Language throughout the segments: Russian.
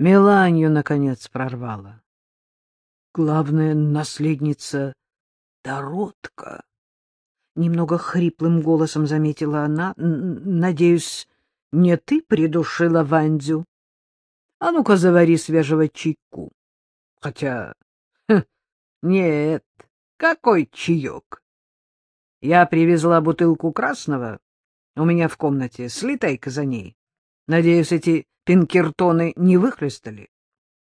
Меланию, наконец, прорвала. Главная наследница — Доротка. Немного хриплым голосом заметила она. — Надеюсь, не ты придушила Вандю? А ну-ка, завари свежего чайку. Хотя... Хм, нет, какой чаек? Я привезла бутылку красного. У меня в комнате. Слетай-ка за ней. Надеюсь, эти пинкертоны не выхлестали.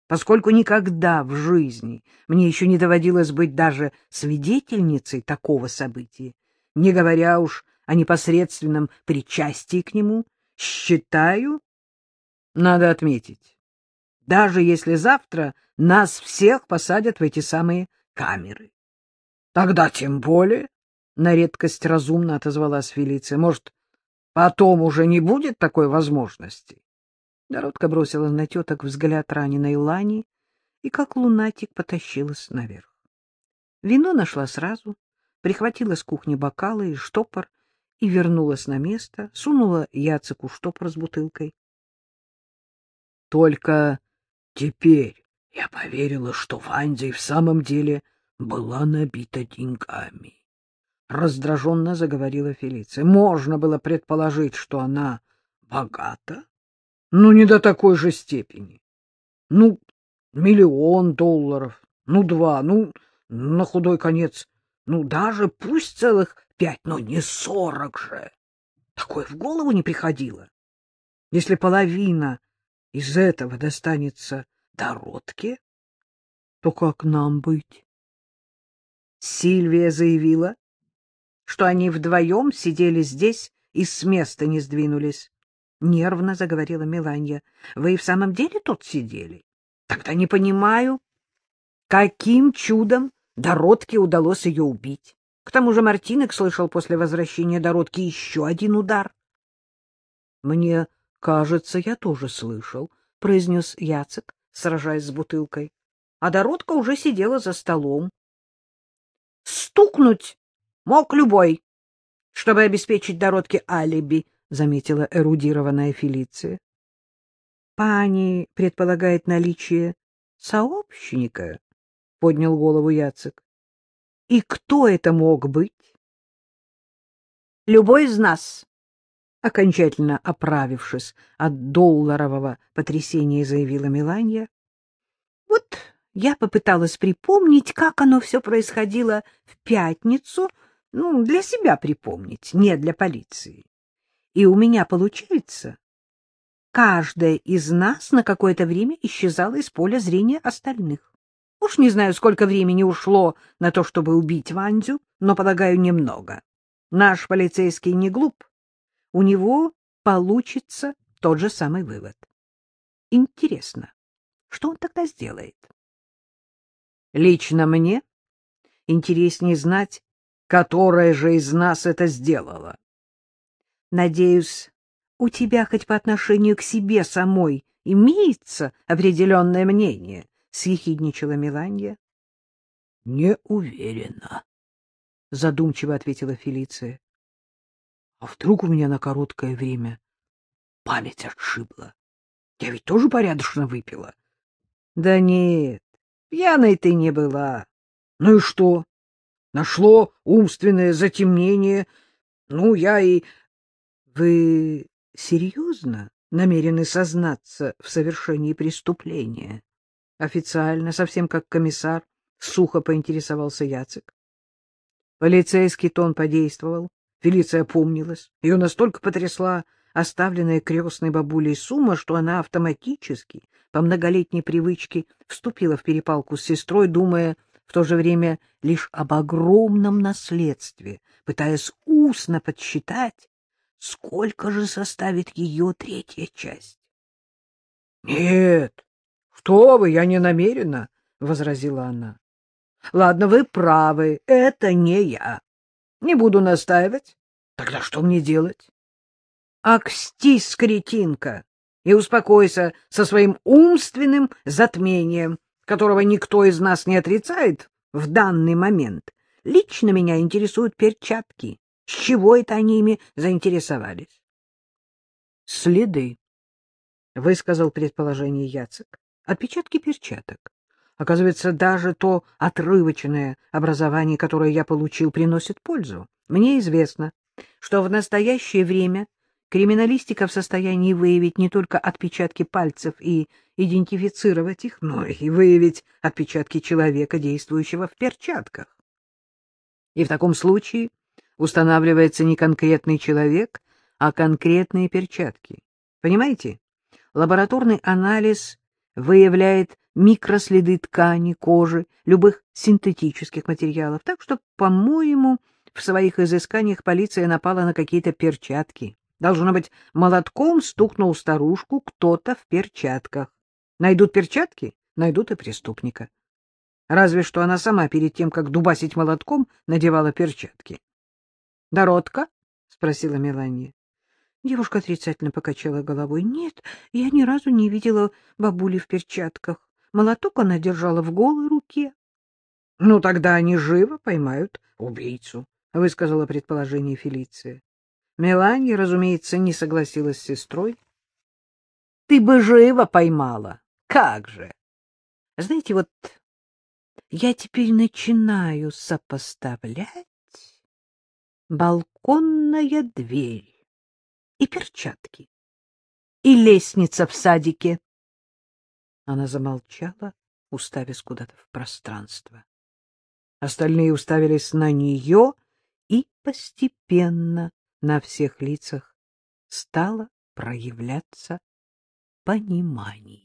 Поскольку никогда в жизни мне еще не доводилось быть даже свидетельницей такого события, не говоря уж о непосредственном причастии к нему, считаю, надо отметить, даже если завтра нас всех посадят в эти самые камеры. Тогда тем более, — на редкость разумно отозвалась Фелиция, — может, потом уже не будет такой возможности? Доротка бросила на теток взгляд раненой Лани и, как лунатик, потащилась наверх. Вино нашла сразу, прихватила с кухни бокалы и штопор и вернулась на место, сунула Яцеку штопор с бутылкой. — Только теперь я поверила, что Ванзя в самом деле была набита деньгами. Раздраженно заговорила Фелиция. Можно было предположить, что она богата, но не до такой же степени. Ну, миллион долларов, ну, два, ну, на худой конец ну, даже пусть целых пять, но не сорок же. Такое в голову не приходило. Если половина из этого достанется Дородке, то как нам быть? Сильвия заявила, что они вдвоем сидели здесь и с места не сдвинулись. Нервно заговорила Меланья. — Вы и в самом деле тут сидели? Тогда не понимаю, каким чудом Дородке удалось ее убить. К тому же Мартинек слышал после возвращения Дородки еще один удар. — Мне кажется, я тоже слышал, — произнес Яцек, сражаясь с бутылкой. А Дородка уже сидела за столом. — Стукнуть мог любой, чтобы обеспечить Дородке алиби, — заметила эрудированная Фелиция. — Пани предполагает наличие сообщника, — поднял голову Яцек. — И кто это мог быть? — Любой из нас, — окончательно оправившись от долларового потрясения, заявила Меланья. — Вот я попыталась припомнить, как оно все происходило в пятницу, ну, для себя припомнить, не для полиции. И у меня получается, каждая из нас на какое-то время исчезала из поля зрения остальных. Уж не знаю, сколько времени ушло на то, чтобы убить Вандю, но, полагаю, немного. Наш полицейский не глуп. У него получится тот же самый вывод. Интересно, что он тогда сделает? Лично мне интереснее знать, которая же из нас это сделала. Надеюсь, у тебя хоть по отношению к себе самой имеется определенное мнение, — съехидничала Меланья. — Не уверена, — задумчиво ответила Фелиция. — А вдруг у меня на короткое время память отшибла? Я ведь тоже порядочно выпила. — Да нет, пьяной ты не была. Ну и что? Нашло умственное затемнение. Ну, я и... Вы серьезно намерены сознаться в совершении преступления? Официально, совсем как комиссар, сухо поинтересовался Яцек. Полицейский тон подействовал. Фелиция помнилась. Ее настолько потрясла оставленная крестной бабулей сумма, что она автоматически, по многолетней привычке, вступила в перепалку с сестрой, думая в то же время лишь об огромном наследстве, пытаясь устно подсчитать, сколько же составит ее третья часть. — Нет, что вы, я не намерена, — возразила она. — Ладно, вы правы, это не я. Не буду настаивать. Тогда что мне делать? — Акстись, кретинка, и успокойся со своим умственным затмением, которого никто из нас не отрицает в данный момент. Лично меня интересуют перчатки. С чего это они ими заинтересовались? — Следы, — высказал предположение Яцек. Отпечатки перчаток. Оказывается, даже то отрывочное образование, которое я получил, приносит пользу. Мне известно, что в настоящее время криминалистика в состоянии выявить не только отпечатки пальцев и идентифицировать их, но и выявить отпечатки человека, действующего в перчатках. И в таком случае устанавливается не конкретный человек, а конкретные перчатки. Понимаете? Лабораторный анализ выявляет микроследы ткани, кожи, любых синтетических материалов. Так что, по-моему, в своих изысканиях полиция напала на какие-то перчатки. Должно быть, молотком стукнул старушку кто-то в перчатках. Найдут перчатки — найдут и преступника. Разве что она сама перед тем, как дубасить молотком, надевала перчатки. — Дородка? — спросила Мелания. Девушка отрицательно покачала головой. — Нет, я ни разу не видела бабули в перчатках. Молоток она держала в голой руке. — Ну, тогда они живо поймают убийцу, — высказала предположение Фелиция. Мелания, разумеется, не согласилась с сестрой. — Ты бы живо поймала. Как же! Знаете, вот я теперь начинаю сопоставлять балконная дверь и перчатки, и лестница в садике. Она замолчала, уставясь куда-то в пространство. Остальные уставились на нее, и постепенно на всех лицах стало проявляться понимание.